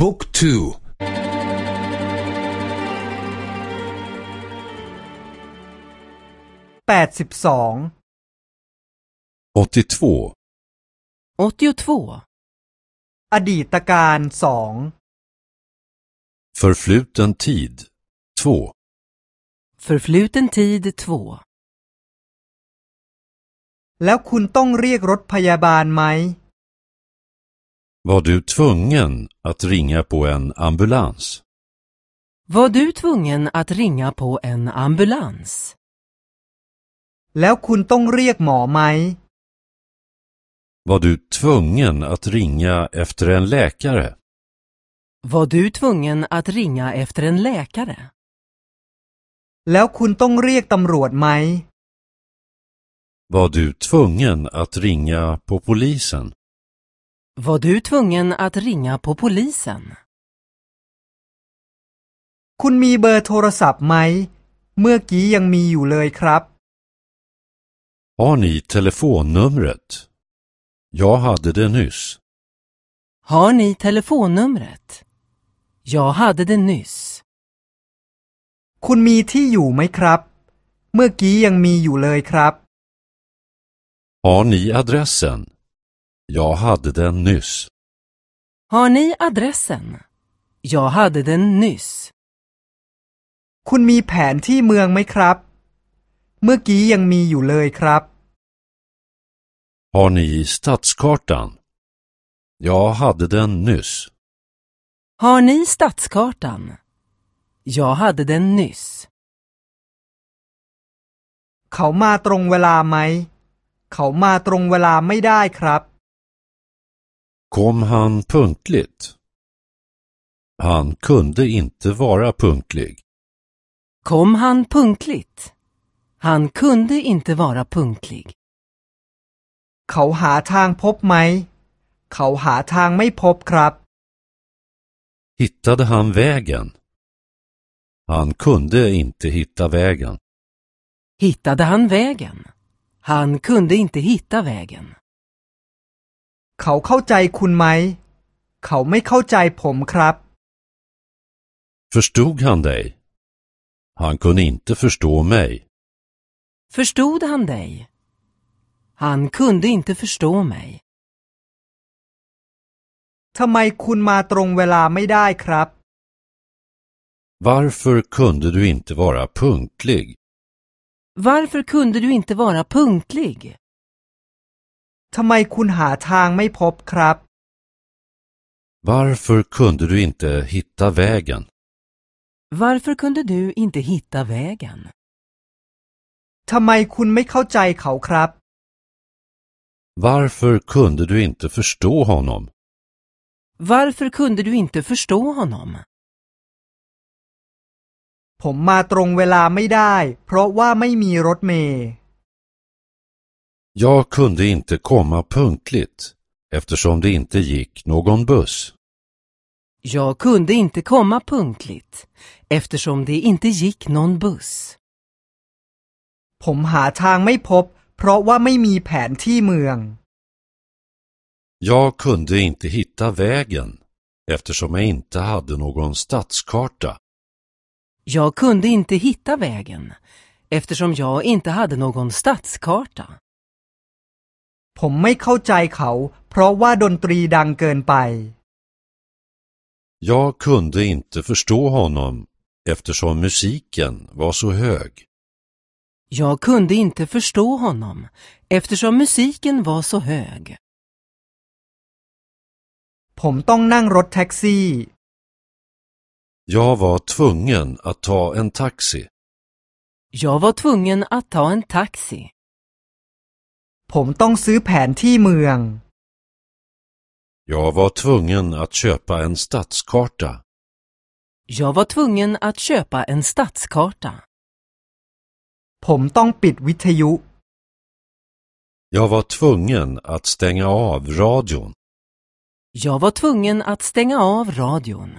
บุ๊กทูแปดสิบสอง 82. 82. อดีตการสอง Förfluten tid 2. Förfluten tid 2. แล้วคุณต้องเรียกรถพยาบาลไหม Var du tvungen att ringa på en ambulans? Var du tvungen att ringa på en ambulans? แล้วคุณต้องเรียกหมอไหม Var du tvungen att ringa efter en läkare? Var du tvungen att ringa efter en läkare? แล้วคุณต้องเรียกตำรวจไหม Var du tvungen att ringa på polisen? Var du tvungen att ringa på polisen? คุณมีเบอร์โทรศัพท์ไหม เมื่อกี้ยังมีอยู่เลยครับ Har ni telefonnumret? Jag hade det nyss. Har ni telefonnumret? Jag hade det nyss. คุณมีที่อยู่ไหมครับ เมื่อกี้ยังมีอยู่เลยครับ Har ni adressen? Jag hade den nyss. Har ni adressen? Jag hade den nyss. คุณมีแผนที่เมืองไหมครับ เมื่อกี้ยังมีอยู่เลยครับ Har ni stadskartan? Jag hade den nyss. Har ni stadskartan? Jag hade den nyss. เขามาตรงเวลาไหม เขามาตรงเวลาไม่ได้ครับ Kom han punktligt? Han kunde inte vara punktlig. Kom han punktligt? Han kunde inte vara punktlig. เขาหาทางพบไหม เขาหาทางไม่พบครับ Hittade han vägen? Han kunde inte hitta vägen. Hittade han vägen? Han kunde inte hitta vägen. เขาเข้าใจคุณไหม เขาไม่เข้าใจผมครับ Förstod han dig? Han kunde inte förstå mig. Förstod han dig? Han kunde inte förstå mig. ทำไมคุณมาตรงเวลาไม่ได้ครับ Varför kunde du inte vara punktlig? Varför kunde du inte vara punktlig? ทำไมคุณหาทางไม่พบครับ Varför kunde du inte hitta vägen? Varför kunde du inte hitta vägen? ทำไมคุณไม่เข้าใจเขาครับ Varför kunde du inte förstå honom? Varför kunde du inte förstå honom? ผมมาตรงเวลาไม่ได้ เพราะว่าไม่มีรถเมล์ Jag kunde inte komma punktligt eftersom det inte gick någon buss. Jag kunde inte komma punktligt eftersom det inte gick någon buss. ผมหาทางไม่พบ เพราะว่าไม่มีแผนที่เมือง Jag kunde inte hitta vägen eftersom jag inte hade någon stadskarta. Jag kunde inte hitta vägen eftersom jag inte hade någon stadskarta. ผมไม่เข้าใจเขา เพราะว่าดนตรีดังเกินไป Jag kunde inte förstå honom eftersom musiken var så hög. Jag kunde inte förstå honom eftersom musiken var så hög. ผมต้องนั่งรถแท็กซี่ Jag var tvungen att ta en taxi. Jag var tvungen att ta en taxi. ผมต้องซื้อแผนที่เมือง Jag var tvungen att köpa en stadskarta. Jag var tvungen att köpa en stadskarta. ผมต้องปิดวิทยุ Jag var tvungen att stänga av radion. Jag var tvungen att stänga av radion.